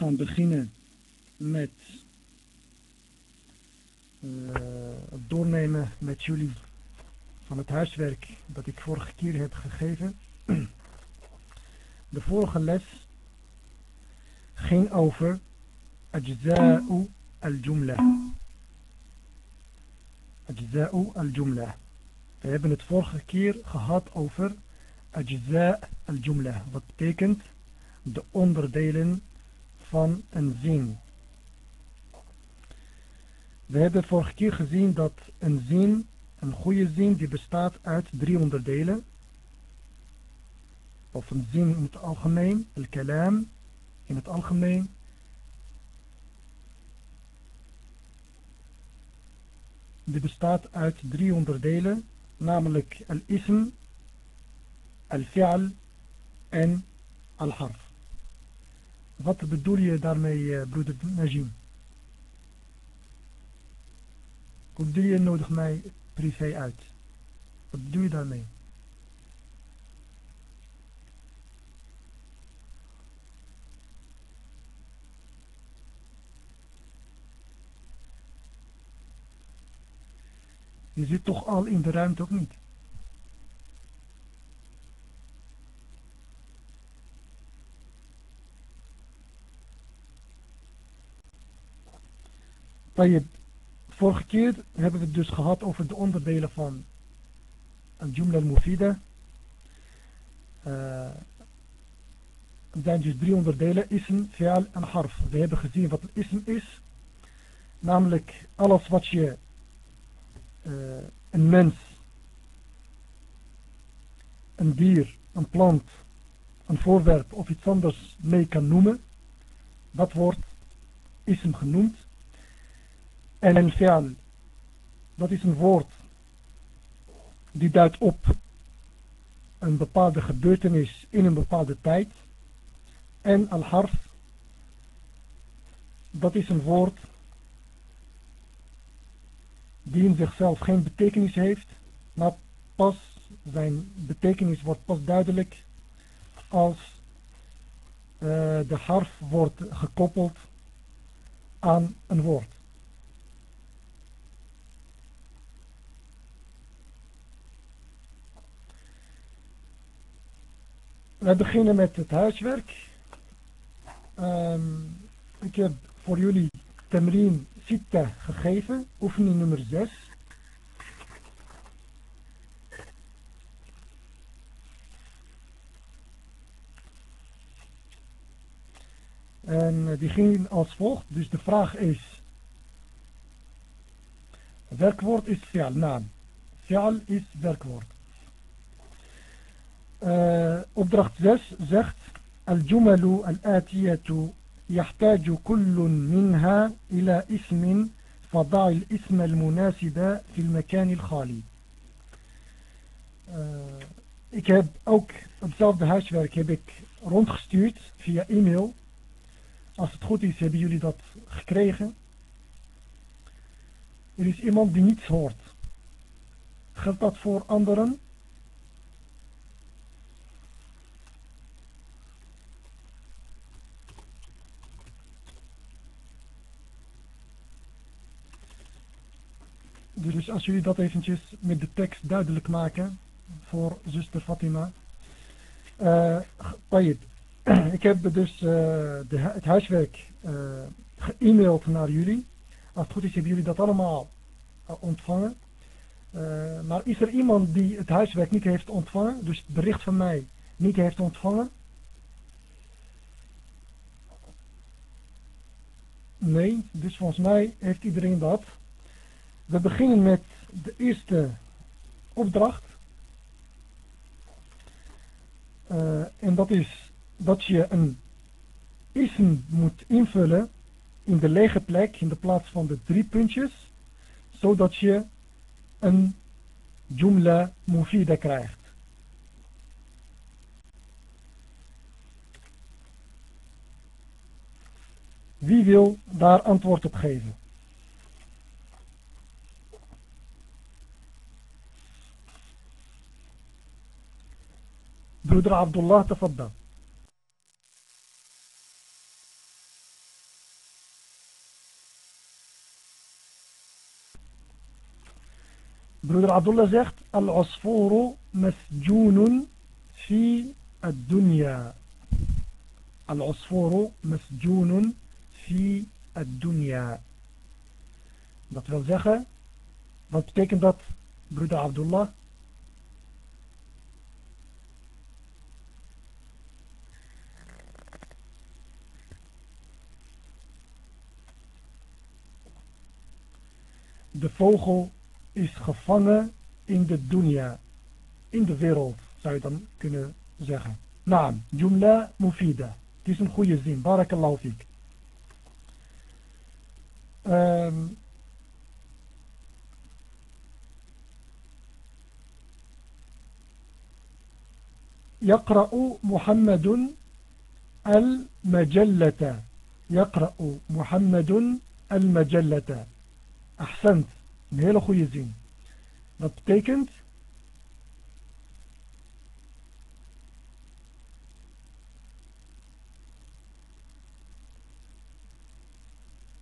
gaan beginnen met het doornemen met jullie van het huiswerk dat ik vorige keer heb gegeven. De vorige les ging over Ajza'u al-Jumla. Ajza'u al-Jumla. We hebben het vorige keer gehad over Ajza' al-Jumla. Wat betekent de onderdelen van een zin. We hebben vorige keer gezien dat een zin, een goede zin, die bestaat uit drie onderdelen. Of een zin in het algemeen, al-kalam in het algemeen. Die bestaat uit drie onderdelen, namelijk al-ism, al-fi'al en al-harf. Wat bedoel je daarmee, eh, broeder Najim? Je nodig mij privé uit? Wat doe je daarmee? Je zit toch al in de ruimte, of niet? Vorige keer hebben we het dus gehad over de onderdelen van een Jumla al-Mufida. Uh, er zijn dus drie onderdelen, ism, fi'al en harf. We hebben gezien wat een ism is. Namelijk alles wat je uh, een mens, een dier, een plant, een voorwerp of iets anders mee kan noemen. Dat wordt ism genoemd. En een fi'al, dat is een woord die duidt op een bepaalde gebeurtenis in een bepaalde tijd. En al-harf, dat is een woord die in zichzelf geen betekenis heeft, maar pas zijn betekenis wordt pas duidelijk als uh, de harf wordt gekoppeld aan een woord. We beginnen met het huiswerk. Um, ik heb voor jullie Temrien Sitta gegeven, oefening nummer 6. En eh, die ging als volgt. Dus de vraag is. Werkwoord is fi'al, naam. Fi'al is werkwoord. Uh, opdracht 6 zegt الجمل الآتية يحتاج كل منها إلى اسم فضع الاسم المناسب في المكان الخالي uh, ik heb ook hetzelfde huiswerk heb ik rondgestuurd via e-mail als het goed is hebben jullie dat gekregen er is iemand die niets hoort geldt dat voor anderen Dus als jullie dat eventjes met de tekst duidelijk maken voor zuster Fatima. Uh, ik heb dus uh, de, het huiswerk uh, naar jullie. Als het goed is hebben jullie dat allemaal ontvangen. maar is er iemand die het huiswerk niet heeft ontvangen, dus het bericht van mij niet heeft ontvangen? Nee, dus volgens mij heeft iedereen dat. We beginnen met de eerste opdracht. Uh, en dat is dat je een ism moet invullen in de lege plek in de plaats van de drie puntjes. Zodat je een jumla mufida krijgt. Wie wil daar antwoord op geven? برودر عبد الله تفضل. برودر عبد الله زيخت العصفور مسجون في الدنيا. العصفور مسجون في الدنيا. Dat wil zeggen, wat betekent dat, broeder Abdullah? De vogel is gevangen in de dunya, in de wereld, zou je dan kunnen zeggen. Naam, jumla mufida. Het is een goede zin. Barakallahu fik. Um, يقرأ محمد المجلة يقرأ محمد المجلة Een hele goede zin. Dat betekent...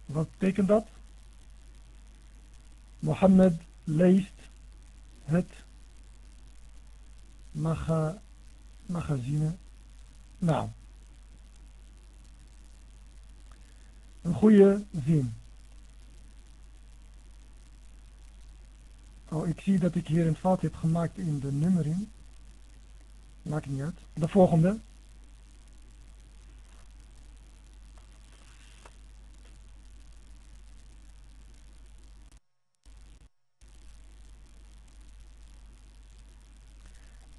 Wat betekent dat? Mohammed leest het maga, magazine. Nou. Een goede zin. Oh, ik zie dat ik hier een fout heb gemaakt in de nummering. Maakt niet uit. De volgende.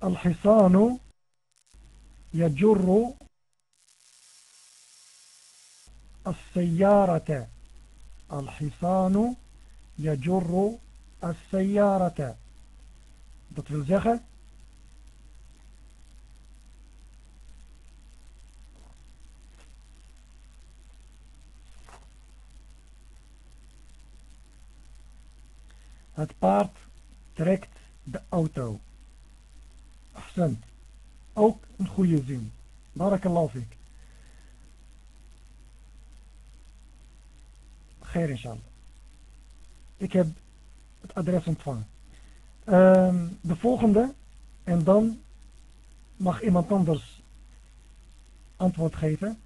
الحصان يجر السيارة الحصان يجر as-sayyarata. Dat wil zeggen... Het paard trekt de auto. Ahsan. Ook een goede zin. Barakallahu fik. Geer inshallah. Ik heb adres ontvangen. Um, de volgende. En dan mag iemand anders antwoord geven.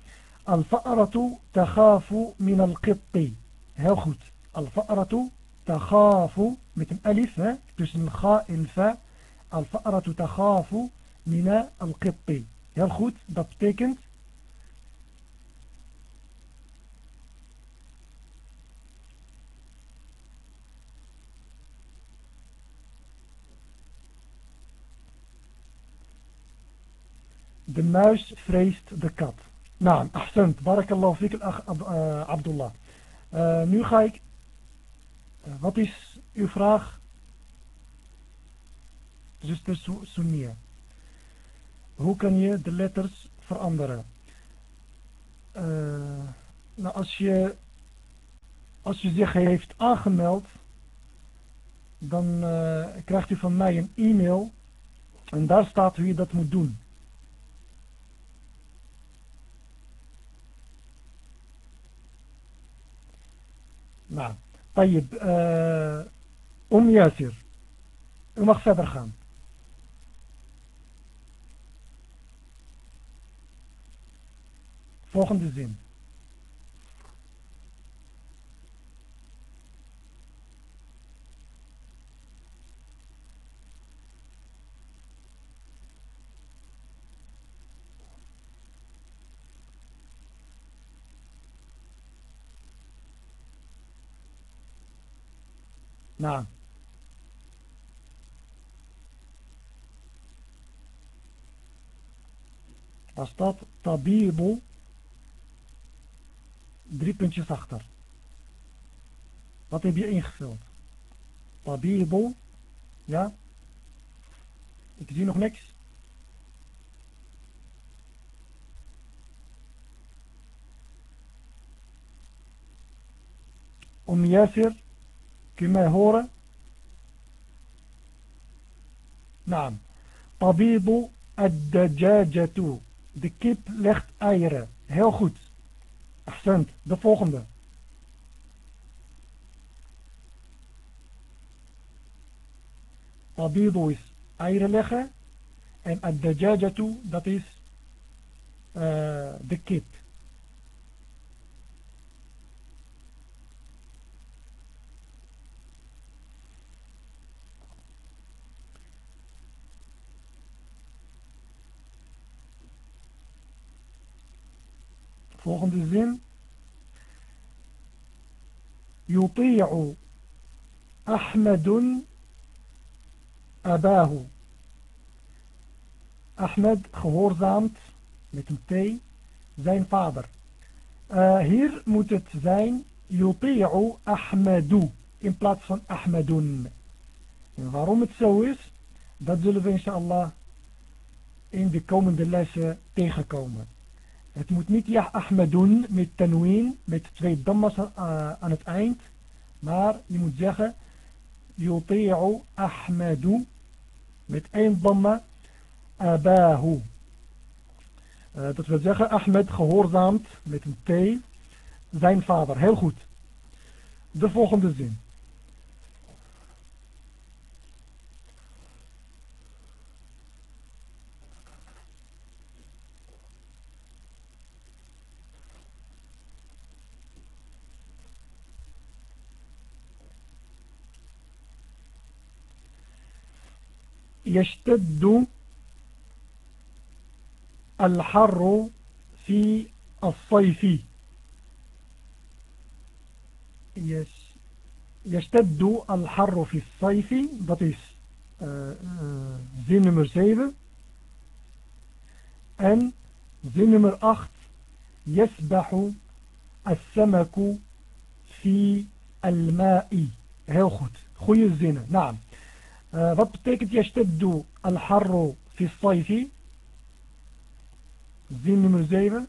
Al-fa'aratu takhafu min al-qitti. Heel goed. Al-fa'aratu takhafu met een alif. Tussen ga en fa. Al-fa'aratu takhafu mina al-qitti. Heel goed, dat betekent De muis vreest de kat. Nou, ahsend. Barakallahu fik uh, Abdullah. Uh, nu ga ik... Uh, wat is uw vraag? Zuster Sunnia. Hoe kan je de letters veranderen? Nou, als je, als je zich heeft aangemeld, dan krijgt u van mij een e-mail en daar staat hoe je dat moet doen. نعم. طيب آه، أم ياسر أم أخسى برخان. volgende الزين. Nou. Daar staat tabibu drie puntjes achter. Wat heb je ingevuld? Tabibu. Ja? Ik zie nog niks. Om Yasir, kun je mij horen? Naam. Tabibu ad-dajajatu. De kip legt eieren. Heel goed. Accent, de volgende. tabidu is eieren leggen. En ad-dajajatu, dat is uh, de kip. Volgende zin. Yuti'u Ahmedun Abahu. Ahmed gehoorzaamt met een T zijn vader. Eh, hier moet het zijn Yuti'u Ahmedu in plaats van Ahmedun. En waarom het zo is, dat zullen we inshallah in de komende lessen tegenkomen. Het moet niet ja Ahmedun met tanween, met twee dammas uh, aan het eind. Maar je moet zeggen Yuti'u Ahmedu met één damma abahu. Uh, dat wil zeggen, Ahmed gehoorzaamt met een T zijn vader. Heel goed. De volgende zin. يشتد الحر في الصيف. يشتد الحر في الصيف. بطيس uh, uh, زين نمر 7 أن زين نمر 8 يسبح السمك في الماء. هيو خد خوي الزينة. نعم. Wat betekent يشتد الحر في الصيف Zin nummer 7.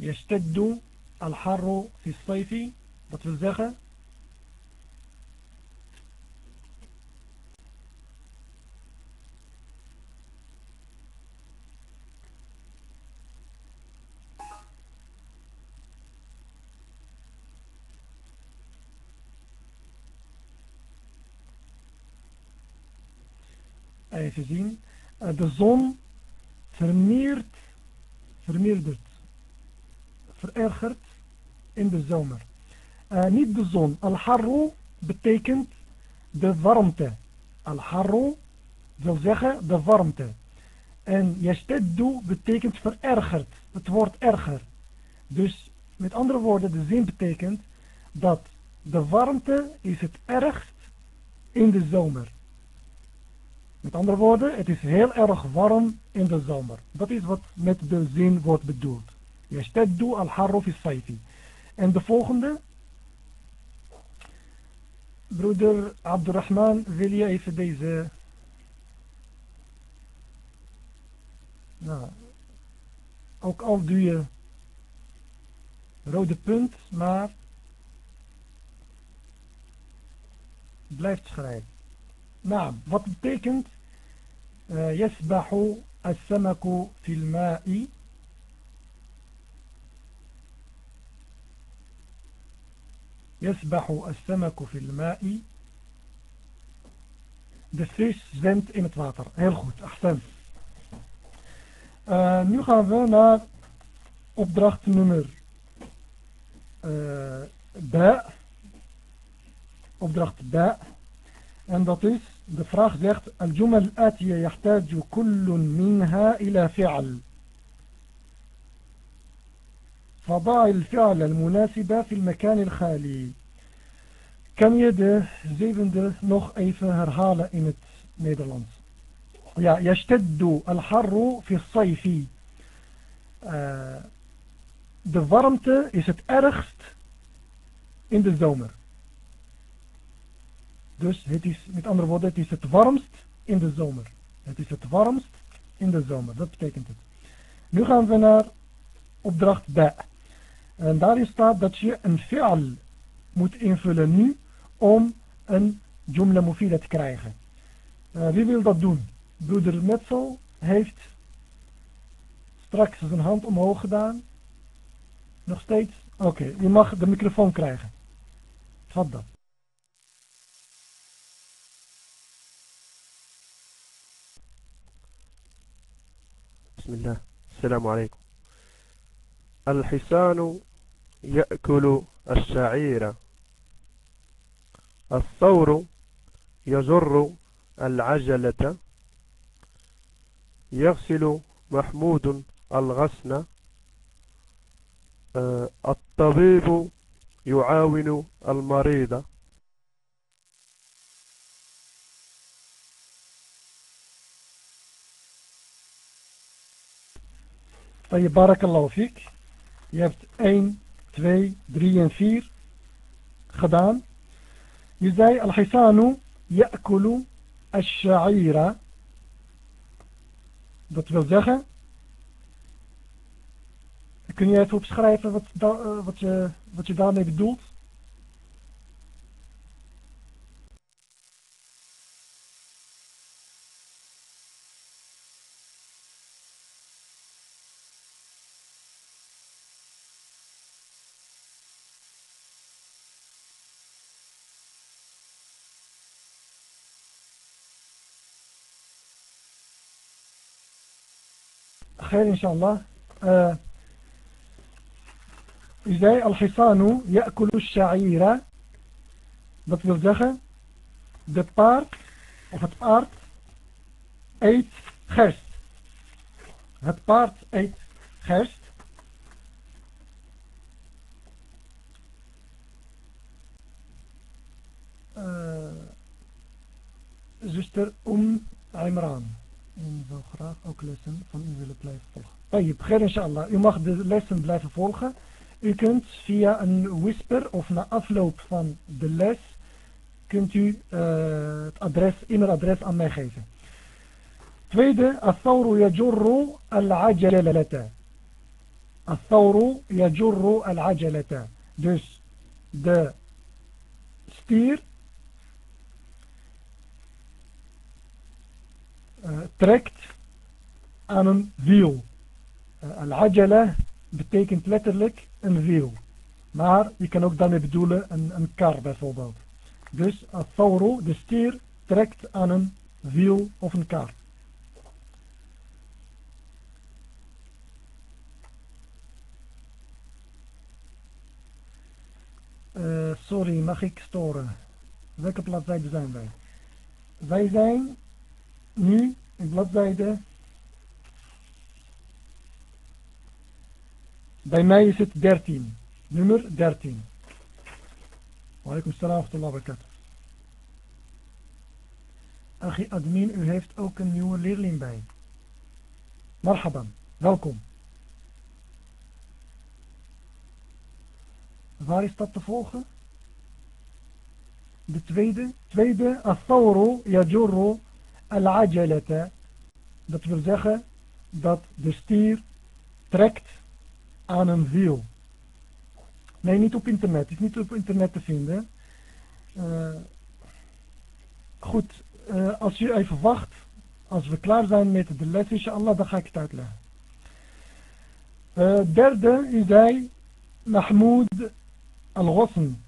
يشتد الحر في الصيف dat wil zeggen zien. Uh, de zon vermeert, vermeerdert, verergert in de zomer. Uh, niet de zon. Al-harru betekent de warmte. Al-harru wil zeggen de warmte. En yasteddu betekent verergerd. Het woord erger. Dus met andere woorden, de zin betekent dat de warmte is het ergst in de zomer. Met andere woorden, het is heel erg warm in de zomer. Dat is wat met de zin wordt bedoeld. Yashtaddu al-harru sayfi. En de volgende. Broeder Abdurrahman, wil je even deze... Nou, ook al doe je rode punt, maar blijft schrijven. Nou, wat betekent يسبح السمك في الماء يسبح السمك في الماء De vis zwemt in het water. Heel goed, achterlijk. Uh, nu gaan we naar opdracht nummer uh, B. Opdracht B. En dat is, de vraag zegt, الجمل الآتية يحتاج كل منها إلى فعل فضع الفعل المناسبة في المكان الخالي Kan je de zevende nog even herhalen in het Nederlands? Ja, الحر في الصيف. Uh, de warmte is het ergst in de zomer. Dus het is, met andere woorden, het is het warmst in de zomer. Het is het warmst in de zomer. Dat betekent het. Nu gaan we naar opdracht B. En daarin staat dat je een fi'al moet invullen nu om een jumla mufida te krijgen. Uh, wie wil dat doen? Broeder Metzel heeft straks zijn hand omhoog gedaan. Nog steeds? Oké, je mag de microfoon krijgen. Tfaddal. بسم الله. السلام عليكم. الحسان يأكل الشعير. الثور يجر العجلة. يغسل محمود الغسن آه، الطبيب يعاون المريض. van je barakallahu fik. Je hebt 1, 2, 3 en 4 gedaan. Je zei al-hisanu ya'kulu al-Sha'ira. Dat wil zeggen... Kun je even opschrijven wat, da, eh, wat, je, wat je daarmee bedoelt? خير إن شاء الله. آه، إزاي الحصان يأكل الشعير؟ بطل زخة The بارت of the بارت أيت خرس The part ate خرس آه، زوستر أم عمران. en wil graag ook lessen van u willen blijven volgen. Tayyip, khair inshallah. U mag de lessen blijven volgen. U kunt via een whisper of na afloop van de les kunt u uh, het adres, e-mailadres aan mij geven. Tweede, الثور يجر العجلة. الثور يجر العجلة. Dus de stier trekt aan een wiel. Uh, Al-ajala betekent letterlijk een wiel. Maar je kan ook daarmee bedoelen een, een kar bijvoorbeeld. Dus al de stier, trekt aan een wiel of een kar. Uh, sorry, mag ik storen? Welke bladzijde zijn wij? Wij zijn nu in bladzijde. Bij mij is het 13. Nummer 13. Walaikum salam wa barakatuh. Achi admin, u heeft ook een nieuwe leerling bij. Marhaban, welkom. Waar is dat te volgen? De tweede. Tweede, Athawru yajurru al-ajalata. Dat wil zeggen dat de stier trekt aan een wiel. Nee, niet op internet. Is niet op internet te vinden. Uh, goed, uh, als je even wacht, als we klaar zijn met de les, inshallah, dan ga ik het uitleggen. Uh, derde is hij Mahmoud al-Ghasn.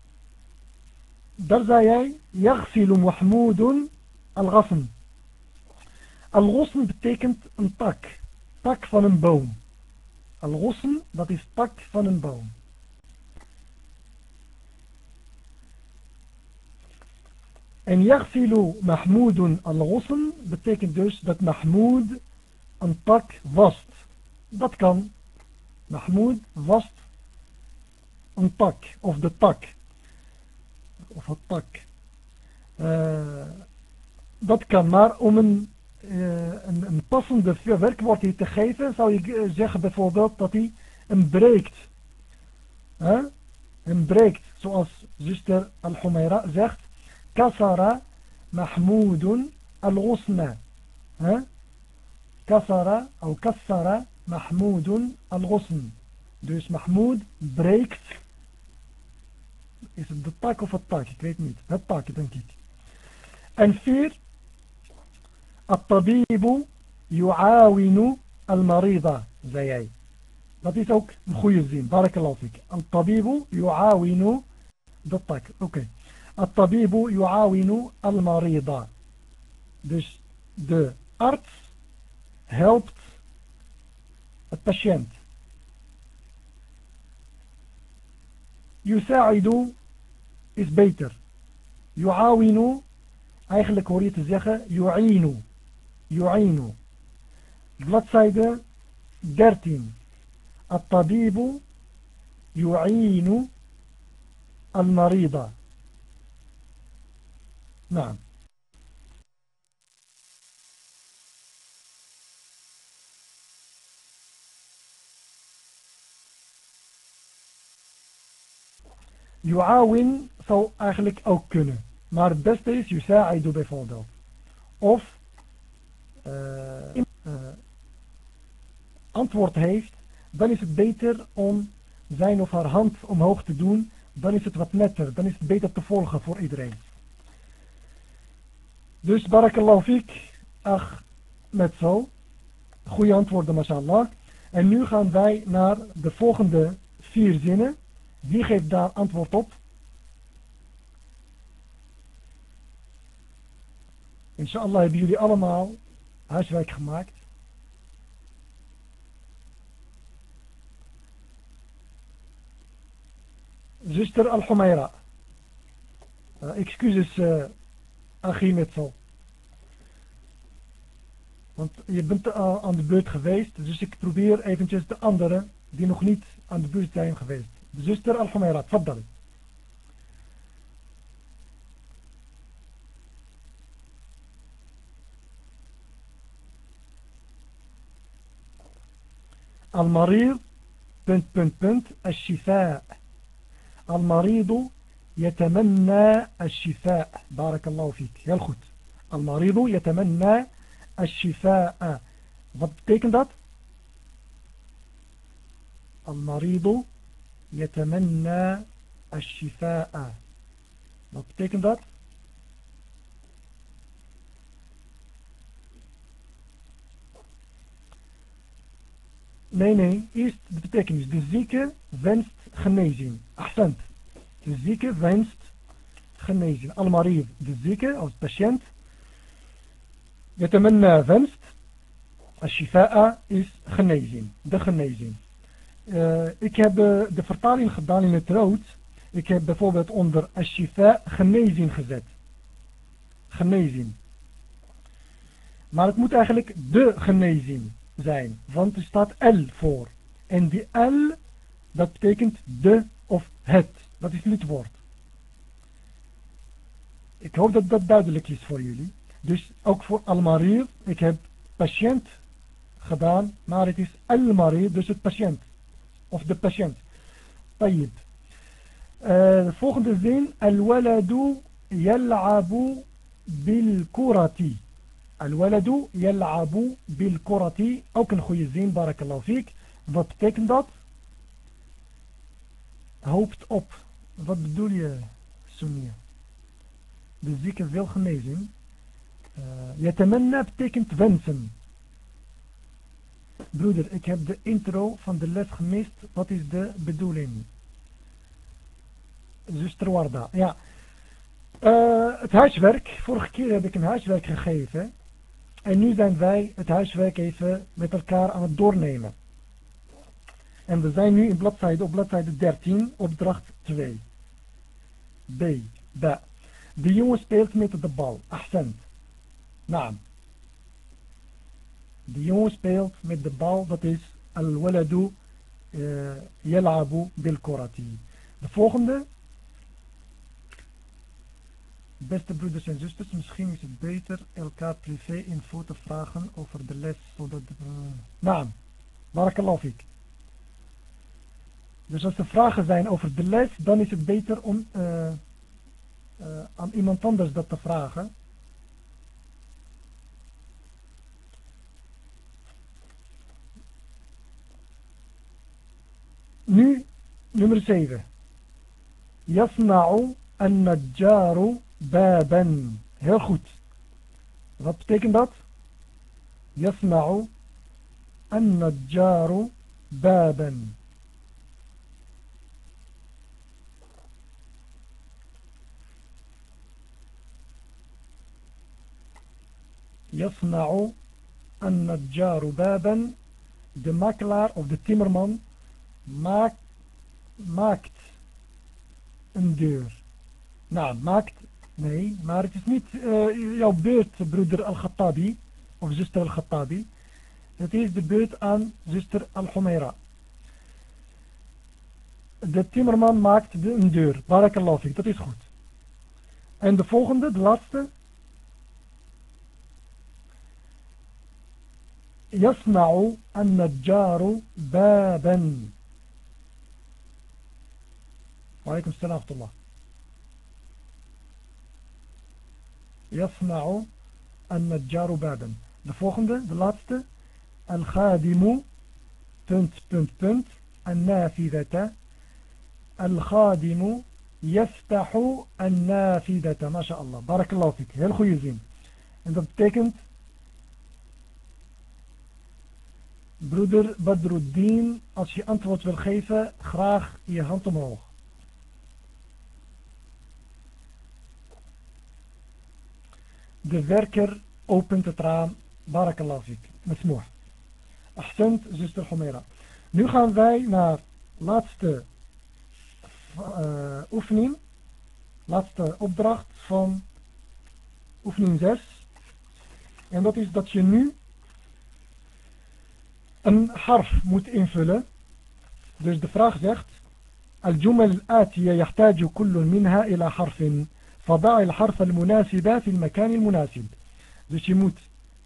Daar zei hij, Yaghsilu Mahmoudun al-Ghasn. Al-Ghusn betekent een tak. Tak van een boom. Al-Ghusn, dat is tak van een boom. En Yaghsilu Mahmoudun al-Ghusn betekent dus dat Mahmoud een tak wast. Dat kan. Mahmoud wast een tak. Of de tak. Of het tak. Uh, dat kan maar om een een, een passende werkwoord hier te geven, zou je uh, zeggen bijvoorbeeld dat hij hem breekt. Huh? Hem breekt, zoals zuster Al-Humaira zegt, Kasara Mahmoudun Al-Ghusna. Huh? Kasara, of Kassara Mahmoudun Al-Ghusn. Dus Mahmoud breekt. Is het de tak of het tak? Ik weet niet. Het tak, denk ik. En vier, الطبيب يعاون المريض zei hij. Dat is ook een goede zin. Barakallahu fik. Al-tabibu yu'awinu. Dat tak. Oké. Okay. Al-tabibu yu'awinu al-marida. Dus de arts helpt het patiënt. Yusa'idu is beter. Yu'awinu, eigenlijk hoor je te zeggen, yu'inu. يعين. بلاتسايده درتين الطبيب يعين المريضة نعم. يعاون سو اخلك أو كنه مار بيست يساعد بفضل. اوف antwoord heeft, dan is het beter om zijn of haar hand omhoog te doen. Dan is het wat netter. Dan is het beter te volgen voor iedereen. Dus barakallahu fiek. Ach, met zo. Goeie antwoorden, mashallah. En nu gaan wij naar de volgende vier zinnen. Wie geeft daar antwoord op? Inshallah hebben jullie allemaal huiswerk gemaakt. Zuster Al-Humaira. Uh, excuses, uh, Achim Metzel. Want je bent uh, aan de beurt geweest, dus ik probeer eventjes de anderen die nog niet aan de beurt zijn geweest. Zuster Al-Humaira, tfaddali. المريض punt punt punt الشفاء. المريض يتمنى الشفاء. بارك الله فيك. heel goed المريض يتمنى الشفاء. Wat betekent المريض يتمنى الشفاء. Wat betekent Nee, nee. Eerst de betekenis. De zieke wenst genezing. Ahsend. De zieke wenst genezing. Al-Marid. De zieke als patiënt. Yatamanna wenst. Al-Shifa'a is genezing. De genezing. Uh, ik heb uh, de vertaling gedaan in het rood. Ik heb bijvoorbeeld onder Al-Shifa genezing gezet. Genezing. Maar het moet eigenlijk de genezing zijn. Want er staat L voor. En die L, dat betekent de of het. Dat is niet woord. Ik hoop dat dat duidelijk is voor jullie. Dus ook voor Al-Marir. Ik heb patiënt gedaan. Maar het is Al-Marir, dus het patiënt. Of de patiënt. Tayyid. Uh, de volgende zin. Al-waladu yal'abu bil-kurati. Al-waladu yal'abu bil kurati. Ook een goede zin, barakallahu. Wat betekent dat? Hoopt op. Wat bedoel je, Sunnia? De zieke wil genezing. Uh, Yatamanna betekent wensen. Broeder, ik heb de intro van de les gemist. Wat is de bedoeling? Zuster Warda. Ja. Uh, het huiswerk. Vorige keer heb ik een huiswerk gegeven. En nu zijn wij het huiswerk even met elkaar aan het doornemen. En we zijn nu in bladzijde, op bladzijde 13, opdracht 2. B. De jongen speelt met de bal. Ahsend. Naam. De jongen speelt met de bal, dat is al-waladu uh, yalabu bil korati. De volgende Beste broeders en zusters, misschien is het beter elkaar privé info te vragen over de les, zodat... Uh, naam, barakallahu Dus als er vragen zijn over de les, dan is het beter om uh, uh, aan iemand anders dat te vragen. Nu, nummer 7. Yasna'u an-najjaru baban. Heel goed. Wat betekent dat? Yasma'u an-najjaru بابا يصنع النجار بابا de makelaar of de timmerman maakt een deur. Nou, maakt, Nee, maar het is niet eh, jouw beurt, broeder Al-Khattabi. Of zuster Al-Khattabi. Het is de beurt aan zuster Al-Humaira. De timmerman maakt de, een deur. Barakallahu fik, dat is goed. En de volgende, de laatste. Yasna'u an-najjaru stel Wa Yasma'u an-najjaru. De volgende, de laatste. Al-khadimu, punt, punt, punt. An-nafidata. Al-khadimu yastahu al Nafidata. MashaAllah. Barakallahu fik. Heel goede zin. En dat betekent... Broeder Badruddin, als je antwoord wil geven, graag je hand omhoog. De werker opent het raam. Barakallahu fik. Mesmoeh. Ahsend, zuster Homera. Nu gaan wij naar laatste uh, oefening. Laatste opdracht van oefening 6. En dat is dat je nu een harf moet invullen. Dus de vraag zegt الجمل الآتية يحتاج كل منها إلى حرف فضع الحرف المناسب في المكان المناسب Dus je moet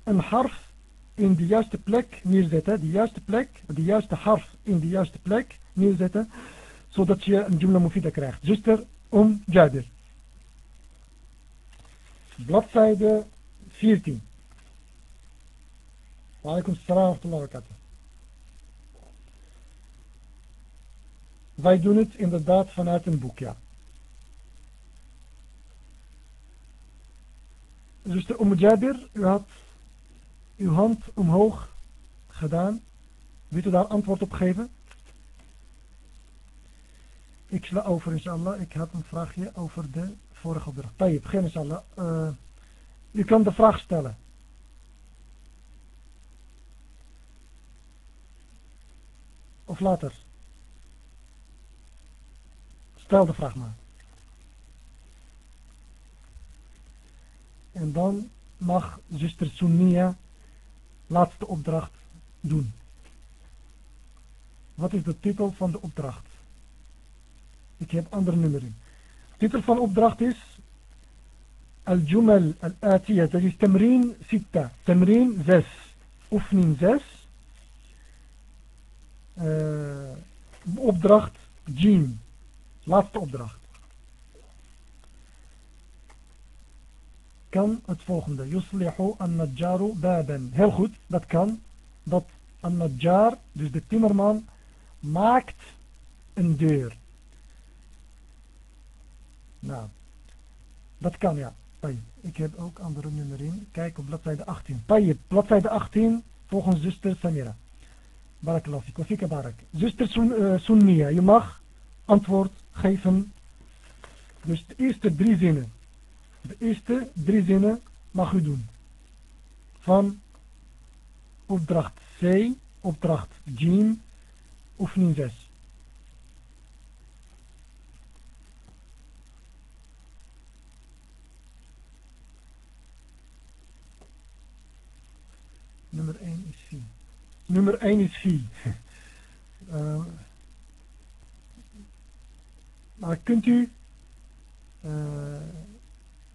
een harf in de juiste plek neerzetten, de juiste plek, de juiste harf in de juiste plek neerzetten, zodat je een jumla mufida krijgt. Zuster Om Jadir. Bladzijde 14. Wa alaikum salam wa rahmatullahi wa barakatuh. Wij doen het inderdaad vanuit een boek, ja. Zuster Umm Jabir, u had uw hand omhoog gedaan. Wilt u daar antwoord op geven? Ik sla over inshallah. Ik had een vraagje over de vorige opdracht. Tayyip, begin inshallah. Uh, u kan de vraag stellen. Of later. Stel de vraag maar. En dan mag zuster Sunnia laatste opdracht doen. Wat is de titel van de opdracht? Ik heb andere nummering. De titel van de opdracht is Al-Jumal Al-Atiyah. Dat is Tamrin Sitta. Tamrin 6. Oefening 6. Uh, opdracht Jim. Laatste opdracht. Kan het volgende. Yuslihu an-najjaru baben. Heel goed, dat kan. Dat an-najjar, dus de timmerman, maakt een deur. Nou, dat kan ja. Ik heb ook andere nummer in. Kijk op bladzijde 18. Tayyip, bladzijde 18, volgens zuster Samira. Barakallahu fik. Wafika barak. Zuster Sunnia, je mag antwoord geven. Dus de eerste drie zinnen. De eerste drie zinnen mag u doen. Van opdracht C, opdracht G, oefening 6. Nummer 1 is 4. Nummer 1 is 4. uh, Maar kunt u uh,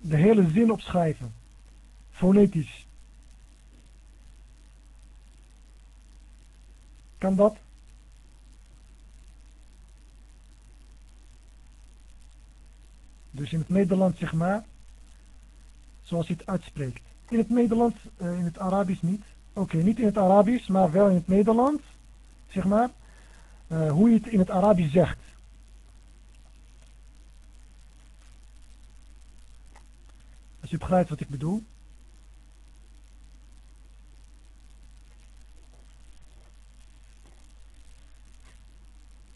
de hele zin opschrijven? Fonetisch. Kan dat? Dus in het Nederlands zeg maar, zoals je het uitspreekt. In het Nederlands, uh, in het Arabisch niet. Oké, niet in het Arabisch, maar wel in het Nederlands, zeg maar. Uh, hoe je het in het Arabisch zegt. Als je begrijpt wat ik bedoel.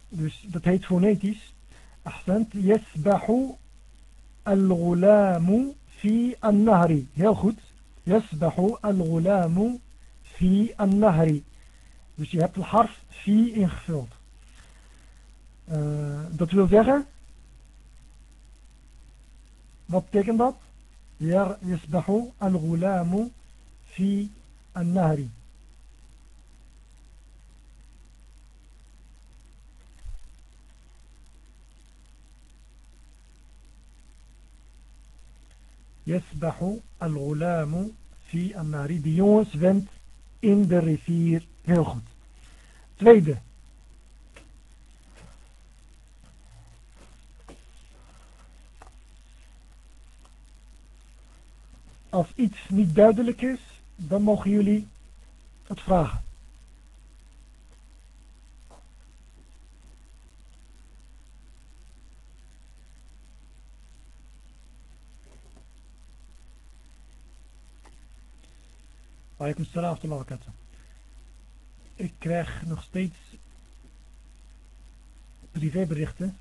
Dus dat heet fonetisch. Ahsant. Yasbahu al-ghulamu fi an-nahri. Heel goed. Yasbahu al-ghulamu fi an-nahri. Dus je hebt de harf fi ingevuld. Uh, dat wil zeggen... Wat betekent dat? يسبح الغلام في النهر. يسبح الغلام في النهر. ديون سفنت in de rivier heel Als iets niet duidelijk is, dan mogen jullie het vragen. Alaikum salam wa Ik krijg nog steeds privéberichten.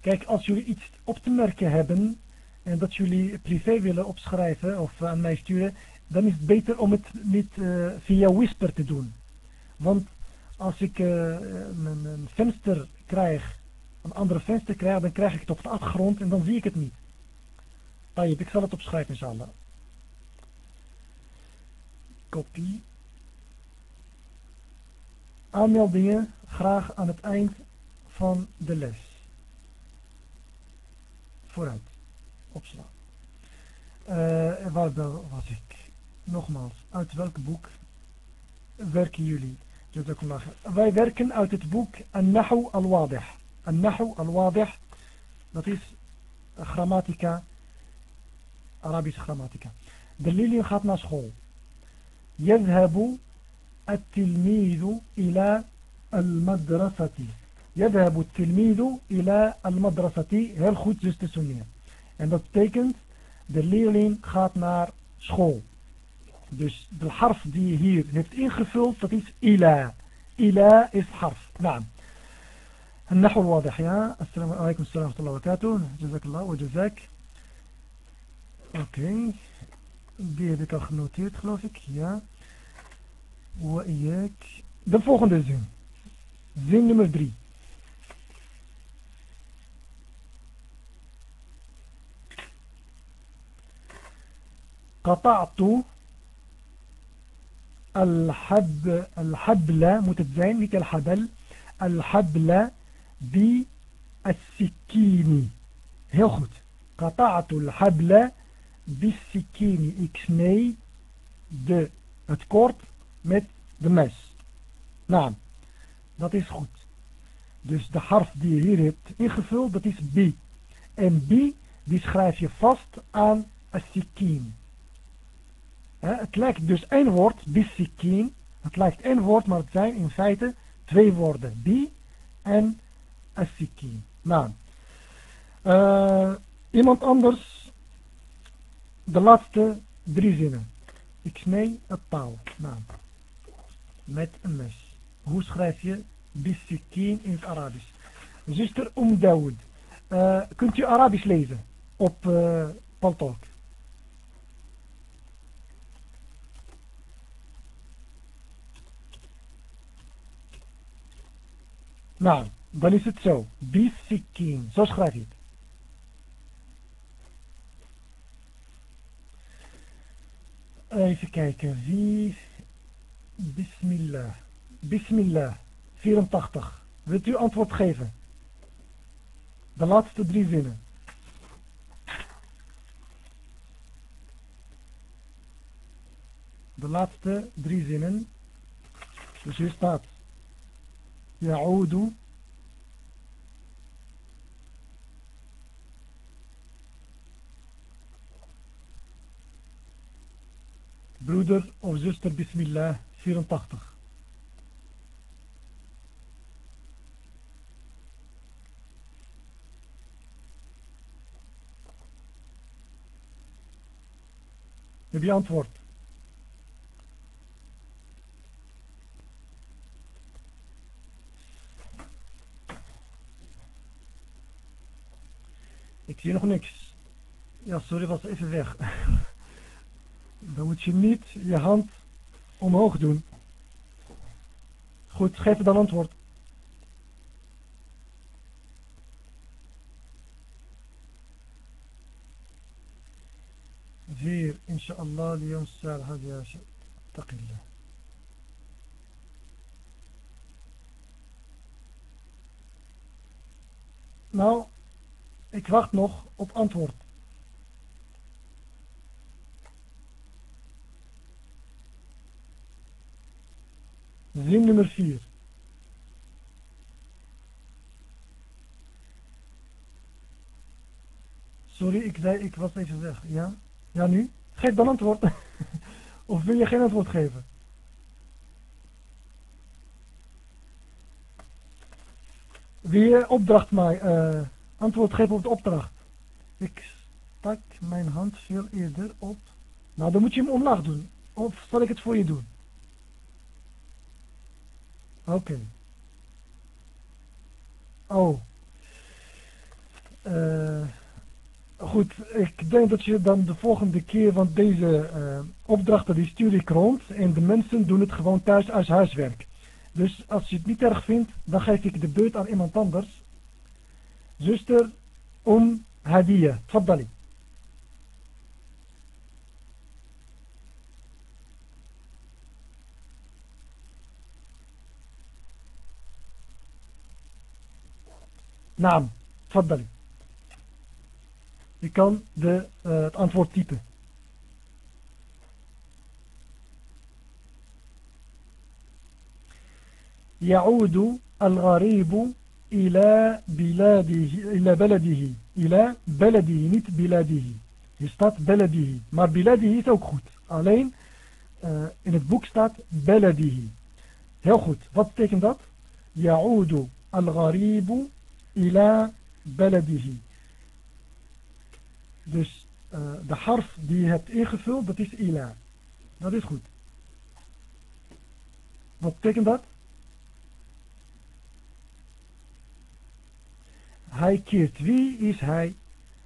Kijk, als jullie iets op te merken hebben, en dat jullie privé willen opschrijven of aan mij sturen, dan is het beter om het niet uh, via Whisper te doen. Want als ik uh, venster krijg, een andere venster krijg, dan krijg ik het op de achtergrond en dan zie ik het niet. Tayyip, ik zal het opschrijven inshallah. Kopie. Aanmeldingen graag aan het eind van de les. Vooruit opslaan. Uh, waar was ik? Nogmaals, uit welk boek werken jullie? Wij werken uit het boek An-Nahu al-Wadih. An-Nahu al-Wadih, dat is grammatica, Arabische grammatica. De leerling gaat naar school. يذهب التلميذ إلى المدرسة يذهب التلميذ إلى المدرسة heel goed zuster Sonia en dat betekent, de leerling gaat naar school. Dus de harf die je hier heeft ingevuld, dat is ila. Ila is harf. Naam. النحو الواضح يا السلام عليكم السلام ورحمة الله وبركاته جزاك الله وجزاك oké die heb ik al genoteerd geloof ik ja وإياك de volgende zin zin nummer 3 قطعت الحب الحبل متزين مثل الحبل الحبل بالسكين heel goed قطعت الحبل بالسكين ik snee de, het koord met de mes naam dat is goed dus de harf die je hier hebt ingevuld dat is B en B die schrijf je vast aan as-sikin het lijkt dus één woord, bisikin. Het lijkt één woord, maar het zijn in feite twee woorden. Bi en asikin. Nou, uh, iemand anders, de laatste drie zinnen. Ik snee het paal. Nou, met een mes. Hoe schrijf je bisikin in het Arabisch? Zuster Umdawoud, uh, kunt u Arabisch lezen op uh, Paltalk? Nou, dan is het zo. Bisikin. Zo schrijf je het. Even kijken. Wie? Bismillah. Bismillah. 84. Wilt u antwoord geven? De laatste drie zinnen. De laatste drie zinnen. Dus hier staat. يعود broeder of zuster bismillah 84 heb je antwoord Ik zie nog niks. Ja, sorry, was even weg. Dan moet je niet je hand omhoog doen. Goed, geef dan antwoord. Weer, inshallah, اليوم الساعة هذه اتق الله Nou, ik wacht nog op antwoord. Zin nummer 4. Sorry, ik zei, ik was even weg. Ja? Ja, nu? Geef dan antwoord. of wil je geen antwoord geven? Wie opdracht mij, uh, antwoord geven op de opdracht. Ik stak mijn hand veel eerder op. Nou, dan moet je hem omlaag doen. Of zal ik het voor je doen? Oké. Oh. Uh, goed, ik denk dat je dan de volgende keer, want deze uh, opdrachten die stuur ik rond en de mensen doen het gewoon thuis als huiswerk. Dus als je het niet erg vindt, dan geef ik de beurt aan iemand anders. Zuster, om Hadiya, tfaddali. Naam, tfaddali. Je kan de, uh, het antwoord typen. يعود الغريب ila biladihi, ila beladi, Ila beladihi, niet biladihi. Hier staat beladihi. Maar beladihi is ook goed. Alleen eh, in het boek staat beladi. Heel goed. Wat betekent dat? Ya'udu al-gharibu ila beladi. Dus eh, de harf die je hebt ingevuld, dat is ila. Dat is goed. Wat betekent dat? Hij keert. Wie is hij?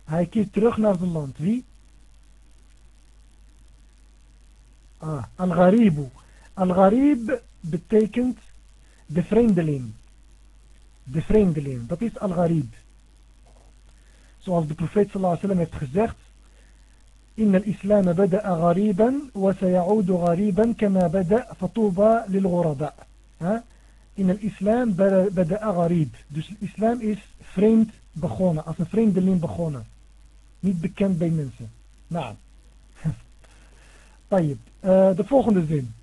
Hij keert terug naar het land. Wie? Ah, Al-Gharibu. Al-Gharib betekent de vreemdeling. De vreemdeling. Dat is Al-Gharib. Zoals de profeet sallallahu alaihi wasallam heeft gezegd. إن الإسلام بدأ غريبا وسيعود غريبا كما بدأ فطوبى للغرباء ها in het islam bada gharib. Dus het islam is vreemd begonnen, als een vreemdeling begonnen. Niet bekend bij mensen. Nou. طيب. Uh, de volgende zin.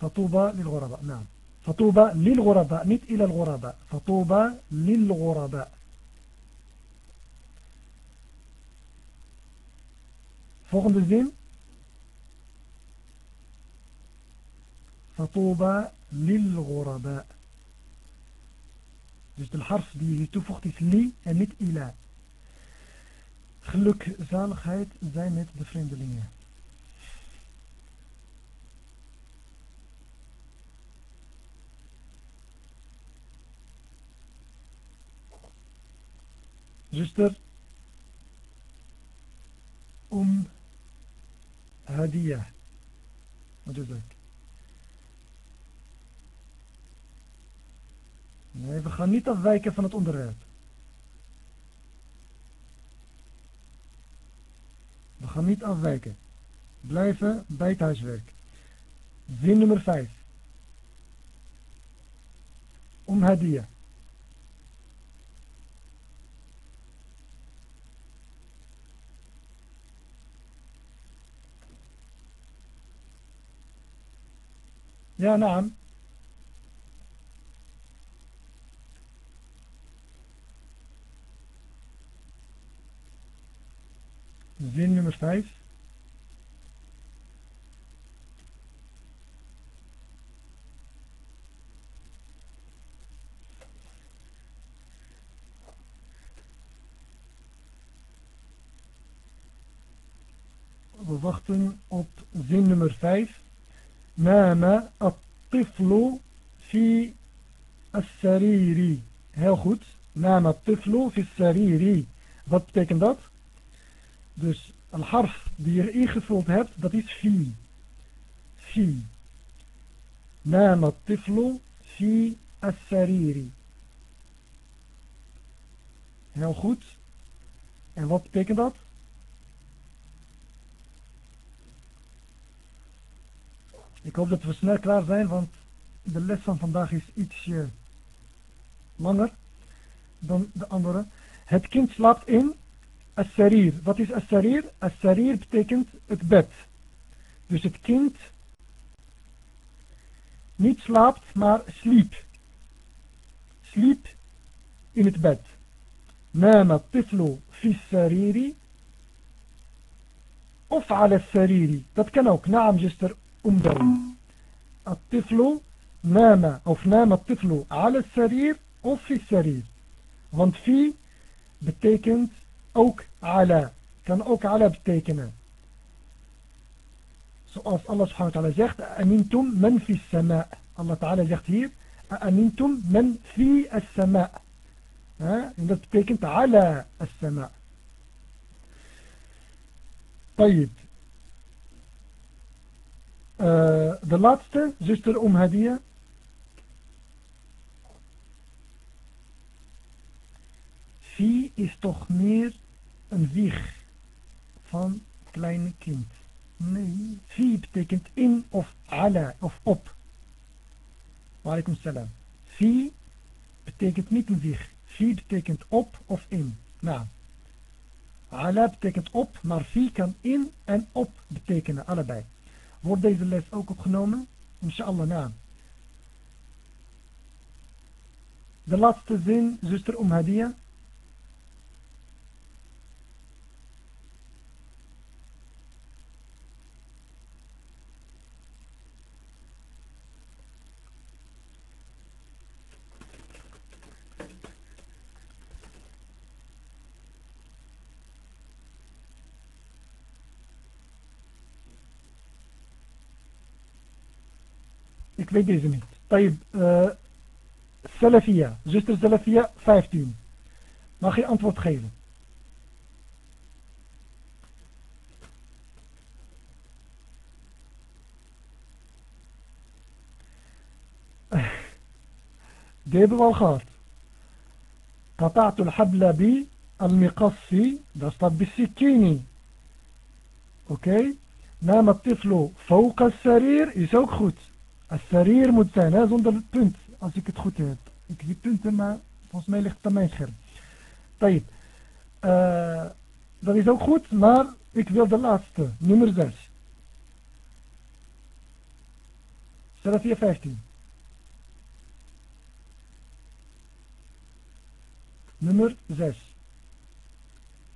فطوبى للغرباء نعم فطوبى للغرباء niet إلى الغرباء فطوبى للغرباء volgende zin فطوبى للغرباء. جزء الحرف دي هي تفوخت لي أمت إلى. خلوك زال خايت زي مت بفريند لينيا. زوستر أم هدية وجزاك Nee, we gaan niet afwijken van het onderwerp. We gaan niet afwijken. Blijven bij het huiswerk. Zin nummer 5. Om. Ja, naam. Zin nummer 5. We wachten op zin nummer 5. Nama at-tiflu fi as-sariri. Heel goed. Nama tiflu fi sariri. Wat betekent dat? Dus een harf die je ingevuld hebt, dat is fi. Fi. Nama tiflu fi as-sariri. Heel goed. En wat betekent dat? Ik hoop dat we snel klaar zijn, want de les van vandaag is ietsje langer dan de andere. Het kind slaapt in Assarir. Wat is Assarir? Assarir betekent het bed. Dus het kind niet slaapt, maar sliep. Sliep in het bed. Nama tiflu fi sariri. Of ala sariri. Dat kan ook. Naam zuster omdouwen. Tiflu nama. Of nama tiflu ala sarir of fi sarir. Want fi betekent ook ala kan ook ala betekenen zoals Allah subhanahu wa ta'ala zegt amintum man fi sama Allah ta'ala zegt hier amintum man fi as-sama en dat betekent ala as-sama طيب Uh, de laatste, zuster Om Hadia. Vie is toch meer een wieg van kleine kind. Nee, vie betekent in of ala of op. Walaikum salam. Vie betekent niet een wieg. Vie betekent op of in. Nou, ala betekent op, maar vie kan in en op betekenen, allebei. Wordt deze les ook opgenomen? Inshallah na. De laatste zin, zuster Umhadia. Weet deze niet. طيب, uh, Salafia, zuster Salafia 15. Mag je antwoord geven? Die hebben we al gehad. قطعت الحبل بالمقص dat staat بالسكيني oké نام الطفل فوق السرير is ook goed As-sarir moet zijn, hè, zonder het punt, als ik het goed heb. Ik zie punten, maar volgens mij ligt het aan mijn scherm. Tayyip. Uh, dat is ook goed, maar ik wil de laatste, nummer 6. Salafia 15. Nummer 6.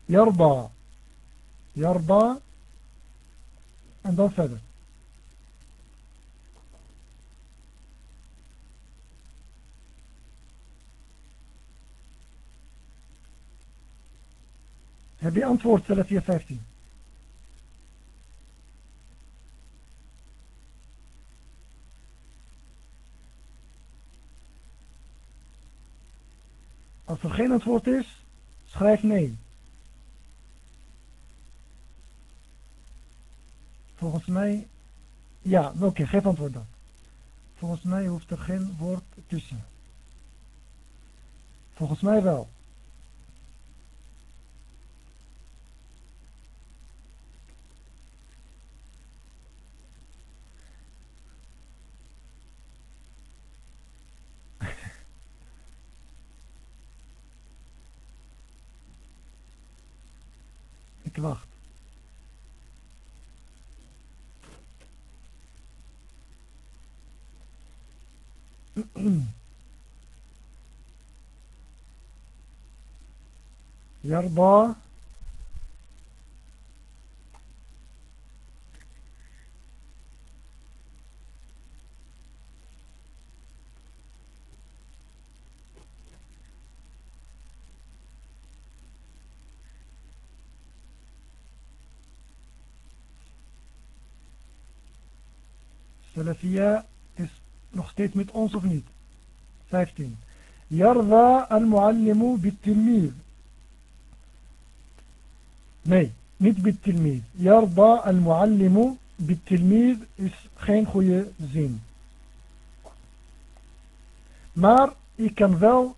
Yarba. Yarba. En dan verder. Heb je antwoord, Salafia 15? Als er geen antwoord is, schrijf nee. Volgens mij, ja, oké, okay, geef antwoord dan. Volgens mij hoeft er geen woord tussen. Volgens mij wel. يرضى. ثلاثية is nog steeds met ons يرضى المعلم بالتلميذ. Nee, niet بالتلميذ. يرضى المعلم بالتلميذ is geen goede zin. Maar ik kan wel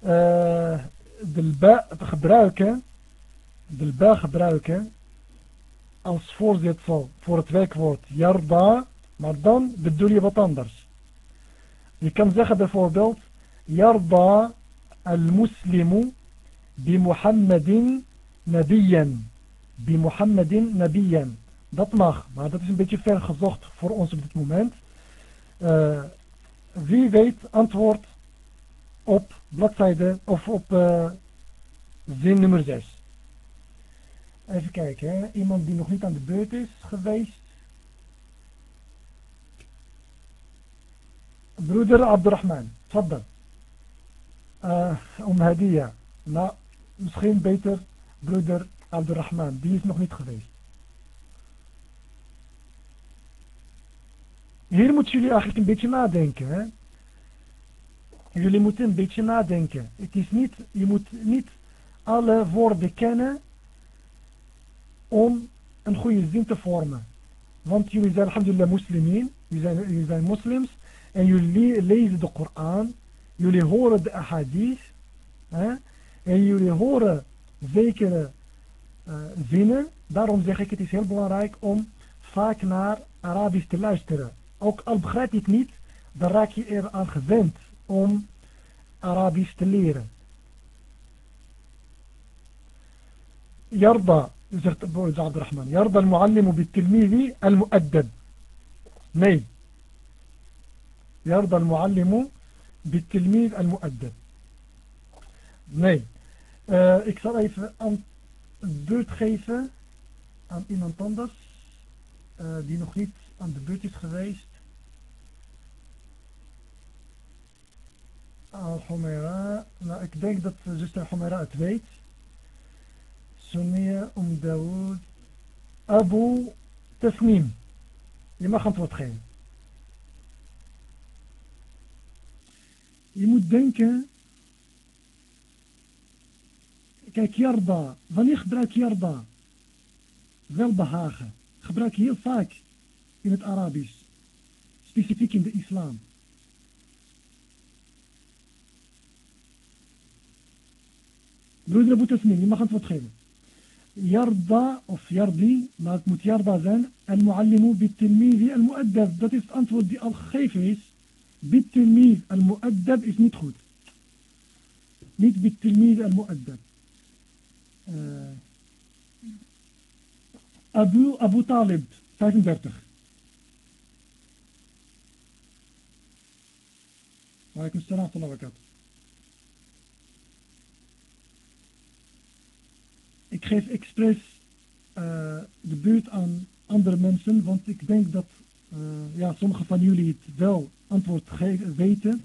uh, de ba gebruiken, de ba gebruiken als voorzetsel voor het werkwoord yarda, maar dan bedoel je wat anders. Je kan zeggen bijvoorbeeld yarda al-muslimu bi Muhammadin nabiyan. Bi Muhammadin nabiyan. Dat mag, maar dat is een beetje ver gezocht voor ons op dit moment. Uh, wie weet antwoord op bladzijde of op uh, zin nummer 6. Even kijken, hè. iemand die nog niet aan de beurt is geweest. Broeder Abdurrahman, tfaddal. Uh, Hadia. Nou, misschien beter broeder Abdurrahman, die is nog niet geweest. Hier moeten jullie eigenlijk een beetje nadenken. Hè? Jullie moeten een beetje nadenken. Het is niet, je moet niet alle woorden kennen om een goede zin te vormen. Want jullie zijn alhamdulillah moslimin, jullie zijn, jullie zijn moslims en jullie lezen de Koran, jullie horen de ahadith hè? En jullie horen zekere eh, zinnen. Daarom zeg ik, het is heel belangrijk om vaak naar Arabisch te luisteren. Ook al begrijp je het niet, dan raak je er aan gewend om Arabisch te leren. Yarda, zegt Abu Rahman. Yarda al-muallimu bi-Tilmidi al-mu'addab. Nee. Yarda al-muallimu bi-Tilmidi al-mu'addab. Nee uh, ik zal even aan beurt geven aan iemand anders uh, die nog niet aan de beurt is geweest Al-Humaira. Nou, ik denk dat zuster Humaira het weet. Sunia Om Dawood. Abu Tasnim. Je mag antwoord geven. Je moet denken. Kijk, yarda. Wanneer gebruik je yarda? Welbehagen. Gebruik je heel vaak in het Arabisch. Specifiek in de islam. Broeder Abu Tasmin, je mag antwoord geven. Yarda of yardi, maar het moet yarda zijn. Al-muallimu bit-tilmidi al-mu'addab. Dat is het antwoord die al gegeven is. Bit-tilmid al-mu'addab is niet goed. Niet bit-tilmid al-mu'addab. Eh, Abu Abu Talib, 35. Waalaikum salam van barakatuh. Ik geef expres eh, de buurt aan andere mensen, want ik denk dat uh, ja, sommigen van jullie het wel antwoord weten.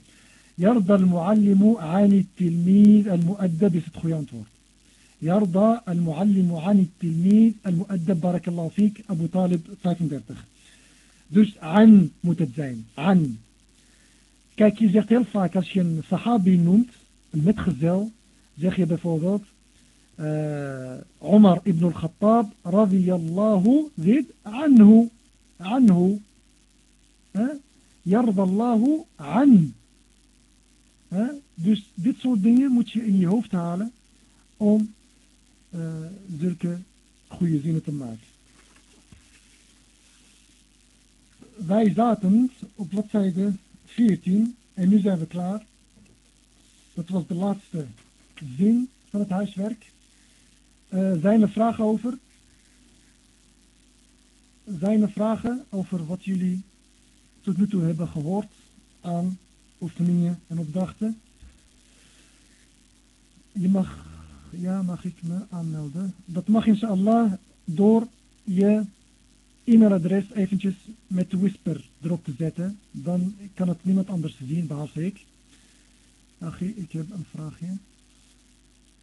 Yardar mu'allimu aani al-tilmid al-mu'addab is het goede antwoord. يرضى المعلم عن التلميذ المؤدب. بارك الله فيك أبو طالب 35 دوش عن متزين عن كاكي زيغت يلفا كاشين صحابي نونت المتخزل زيغي بفوضات آه، عمر ابن الخطاب رضي الله زيد عنه عنه آه، يرضى الله عن آه، ها دوش ديت صور دينية متشئين يهوف تعالى om uh, zulke goede zinnen te maken wij zaten op bladzijde 14 en nu zijn we klaar dat was de laatste zin van het huiswerk uh, zijn er vragen over? Zijn er vragen over wat jullie tot nu toe hebben gehoord aan oefeningen en opdrachten? Je mag, ja, mag ik me aanmelden? Dat mag inshallah door je e-mailadres eventjes met Whisper erop te zetten. Dan kan het niemand anders zien, behalve ik. Ach, ik heb een vraagje.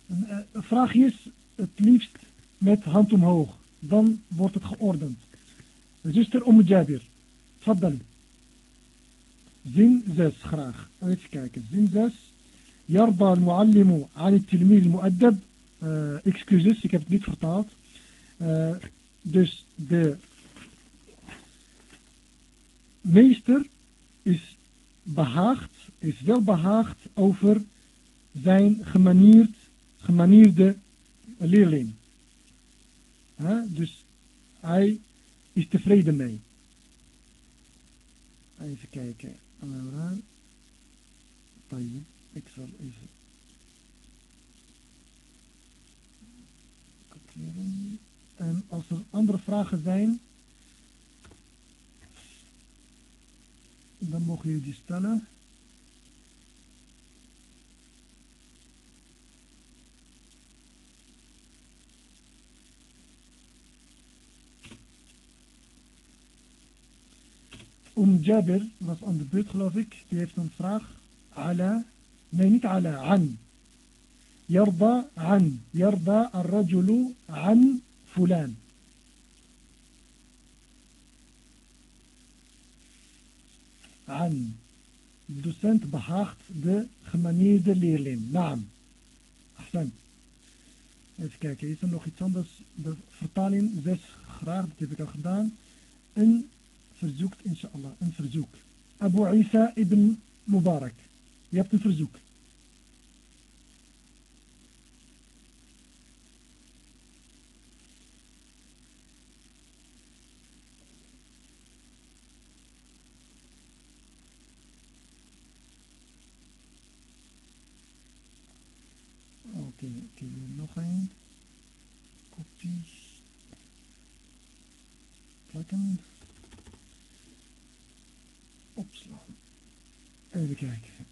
Een, uh, een vraagje is, het liefst met hand omhoog. Dan wordt het geordend. Zuster Om Jabir. Zin 6 graag. Even kijken. Zin 6. يرضى المعلم عن التلميذ المؤدب. Uh, excuses, ik heb het niet vertaald. Uh, dus de meester is behaagd, is wel behaagd over zijn gemanierd, gemanierde leerling. Huh? Dus hij is tevreden mee. Even kijken. ik zal even kopiëren. En als er andere vragen zijn, dan mogen jullie die stellen. Om Jabir was aan de beurt geloof ik. Die heeft een vraag. Ala. Niet ala. An. يرضى عن يرضى الرجل عن فلان عن docent behaagt de gemanierde leerling. Naam. Ahsan. Even kijken, is er nog iets anders? De vertaling 6 graag, dat heb ik al gedaan. Een verzoekt, inshallah, een verzoek. Abu Isa ibn Mubarak. Je hebt een verzoek. Oké, ik heb hier nog een. Kopie. Plakken. Opslaan. Even kijken.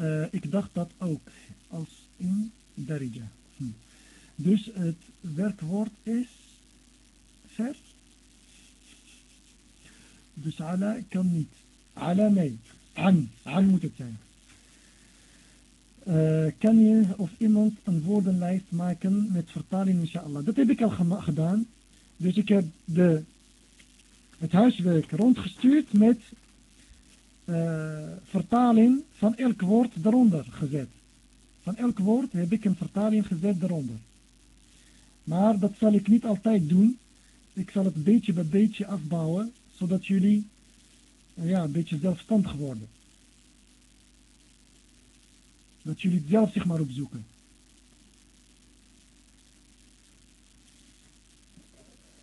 Uh, ik dacht dat ook. Als in Darija. Hm. Dus het werkwoord is vers. Dus ala kan niet. Ala nee. An. An moet het zijn. Uh, kan je of iemand een woordenlijst maken met vertaling inshallah. Dat heb ik al gedaan. Dus ik heb de, het huiswerk rondgestuurd met uh, vertaling van elk woord eronder gezet. Van elk woord heb ik een vertaling gezet eronder. Maar dat zal ik niet altijd doen. Ik zal het beetje bij beetje afbouwen, zodat jullie ja, een beetje zelfstandig worden. Dat jullie het zelf zich maar opzoeken.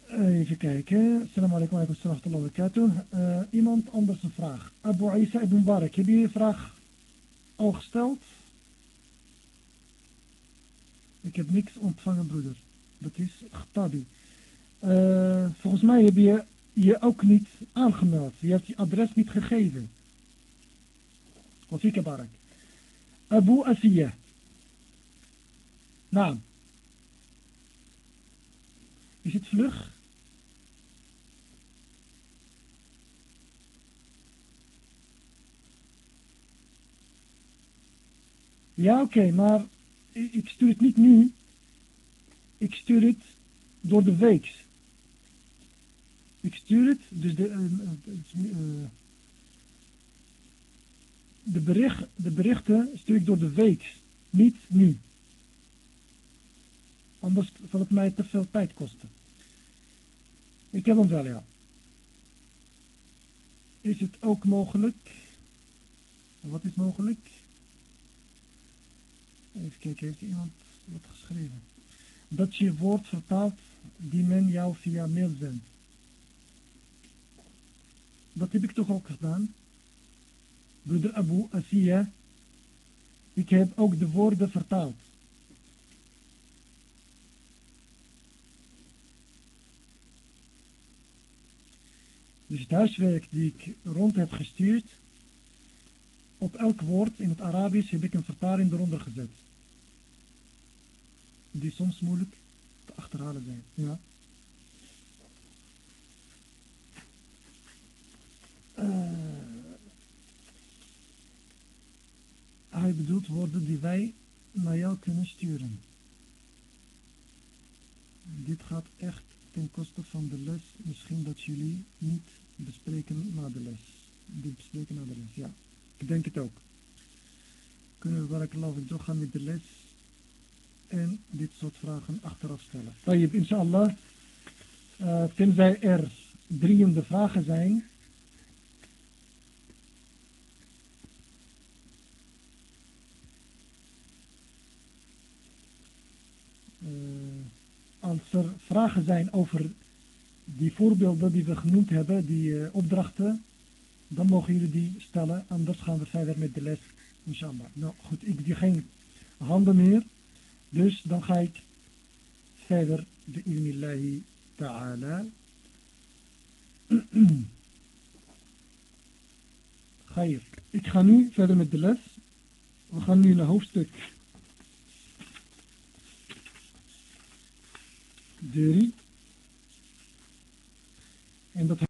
Even kijken. Assalamu alaikum wa rahmatullahi wa barakatuh. Uh, iemand anders een vraag. Abu Isa ibn Barak. Heb je je vraag al gesteld? Ik heb niks ontvangen, broeder. Dat is Gtabi. Uh, volgens mij heb je je ook niet aangemeld. Je hebt je adres niet gegeven. Wafika Barak. Abu Asiya. Naam. Is het vlug? Ja, oké, maar ik stuur het niet nu. Ik stuur het door de week. Ik stuur het, dus de, uh, uh, de, bericht, de berichten stuur ik door de week, niet nu. Anders zal het mij te veel tijd kosten. Ik heb hem wel, ja. Is het ook mogelijk? Wat is mogelijk? Even kijken, heeft iemand wat geschreven? Dat je woord vertaalt die men jou via mail zendt. Dat heb ik toch ook gedaan? Broeder Abu Asiya. Ik heb ook de woorden vertaald. Dus het huiswerk die ik rond heb gestuurd, op elk woord in het Arabisch heb ik een vertaling eronder gezet. Die soms moeilijk te achterhalen zijn. Ja. Hij bedoelt woorden die wij naar jou kunnen sturen. Dit gaat echt ten koste van de les. Misschien dat jullie niet bespreken na de les. die bespreken naar de les. Ja, ik denk het ook. Kunnen we barakallahu doorgaan met de les en dit soort vragen achteraf stellen. Tayyip, inshallah. Uh, tenzij er dringende vragen zijn. Uh, als er vragen zijn over die voorbeelden die we genoemd hebben, die uh, opdrachten, dan mogen jullie die stellen. Anders gaan we verder met de les, inshallah. Nou goed, ik zie geen handen meer. Dus dan ga ik verder de ilmillahi ta'ala. Ik ga nu verder met de les. We gaan nu naar hoofdstuk 3. En dat